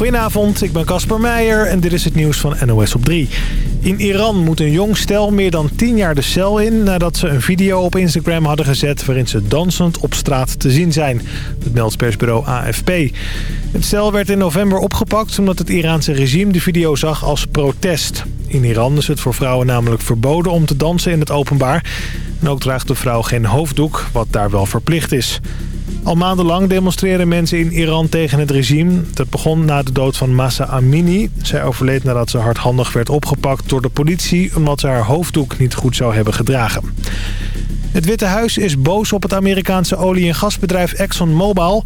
Goedenavond, ik ben Casper Meijer en dit is het nieuws van NOS op 3. In Iran moet een jong stel meer dan 10 jaar de cel in... nadat ze een video op Instagram hadden gezet... waarin ze dansend op straat te zien zijn. Dat meldt persbureau AFP. Het stel werd in november opgepakt omdat het Iraanse regime de video zag als protest. In Iran is het voor vrouwen namelijk verboden om te dansen in het openbaar. En ook draagt de vrouw geen hoofddoek, wat daar wel verplicht is. Al maandenlang demonstreren mensen in Iran tegen het regime. Dat begon na de dood van Massa Amini. Zij overleed nadat ze hardhandig werd opgepakt door de politie... omdat ze haar hoofddoek niet goed zou hebben gedragen. Het Witte Huis is boos op het Amerikaanse olie- en gasbedrijf ExxonMobil.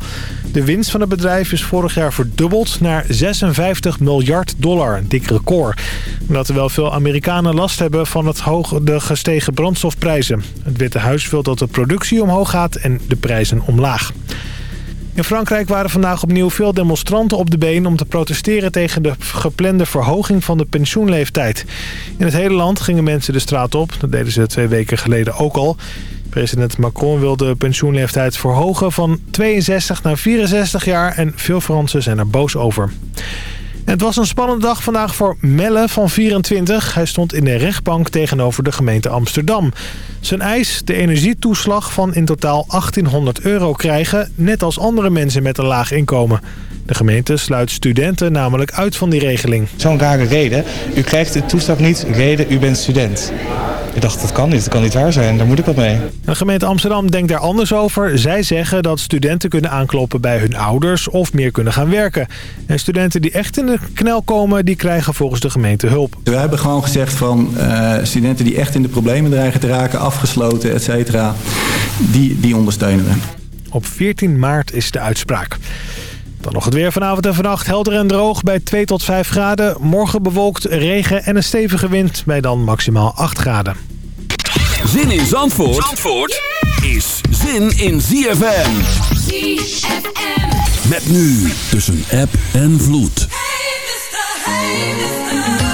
De winst van het bedrijf is vorig jaar verdubbeld naar 56 miljard dollar. Een dik record. Omdat er wel veel Amerikanen last hebben van het hoge, de gestegen brandstofprijzen. Het Witte Huis wil dat de productie omhoog gaat en de prijzen omlaag. In Frankrijk waren vandaag opnieuw veel demonstranten op de been... om te protesteren tegen de geplande verhoging van de pensioenleeftijd. In het hele land gingen mensen de straat op. Dat deden ze twee weken geleden ook al. President Macron wil de pensioenleeftijd verhogen van 62 naar 64 jaar... en veel Fransen zijn er boos over. Het was een spannende dag vandaag voor Melle van 24. Hij stond in de rechtbank tegenover de gemeente Amsterdam. Zijn eis, de energietoeslag van in totaal 1800 euro krijgen... net als andere mensen met een laag inkomen. De gemeente sluit studenten namelijk uit van die regeling. Zo'n rare reden. U krijgt de toeslag niet, reden u bent student. Ik dacht, dat kan niet, dat kan niet waar zijn, daar moet ik wat mee. De gemeente Amsterdam denkt daar anders over. Zij zeggen dat studenten kunnen aankloppen bij hun ouders of meer kunnen gaan werken. En studenten die echt in de knel komen, die krijgen volgens de gemeente hulp. We hebben gewoon gezegd van uh, studenten die echt in de problemen dreigen te raken, afgesloten, et cetera, die, die ondersteunen we. Op 14 maart is de uitspraak. Dan nog het weer vanavond en vannacht helder en droog bij 2 tot 5 graden. Morgen bewolkt, regen en een stevige wind bij dan maximaal 8 graden. Zin in Zandvoort, Zandvoort is zin in ZFM. ZFM. Met nu tussen app en vloed. Hey, mister, hey, mister.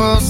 people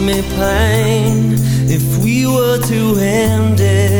me pain if we were to end it.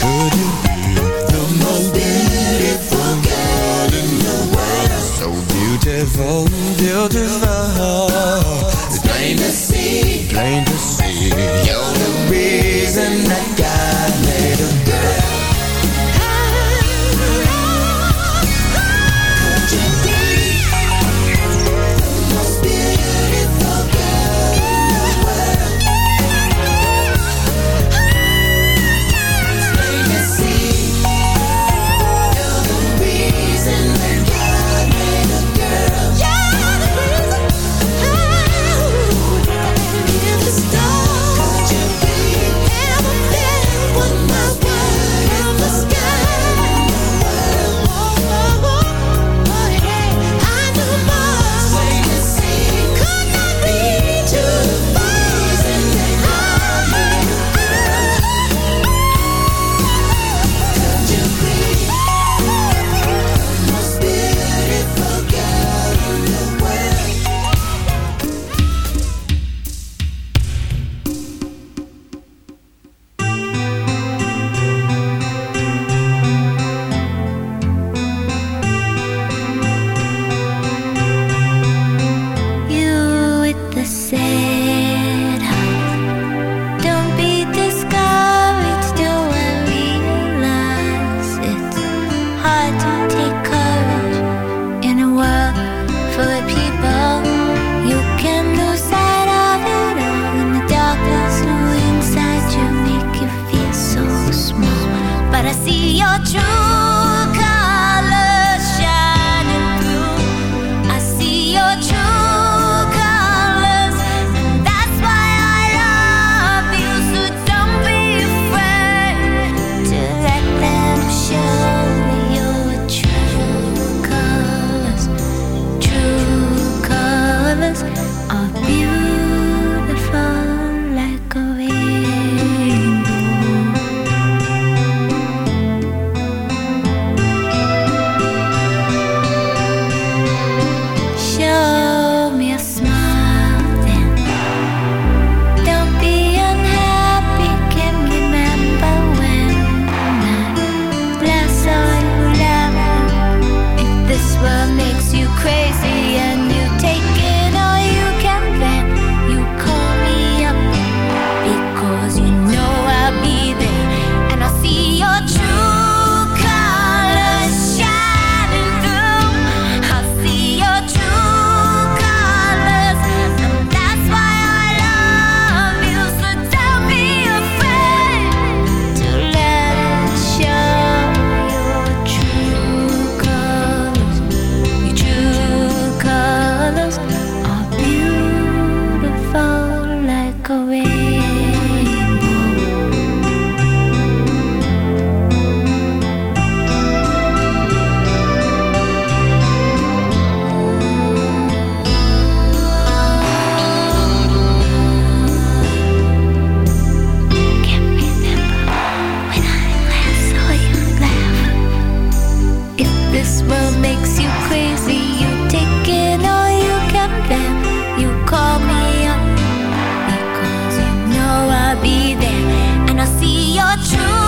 Could you true.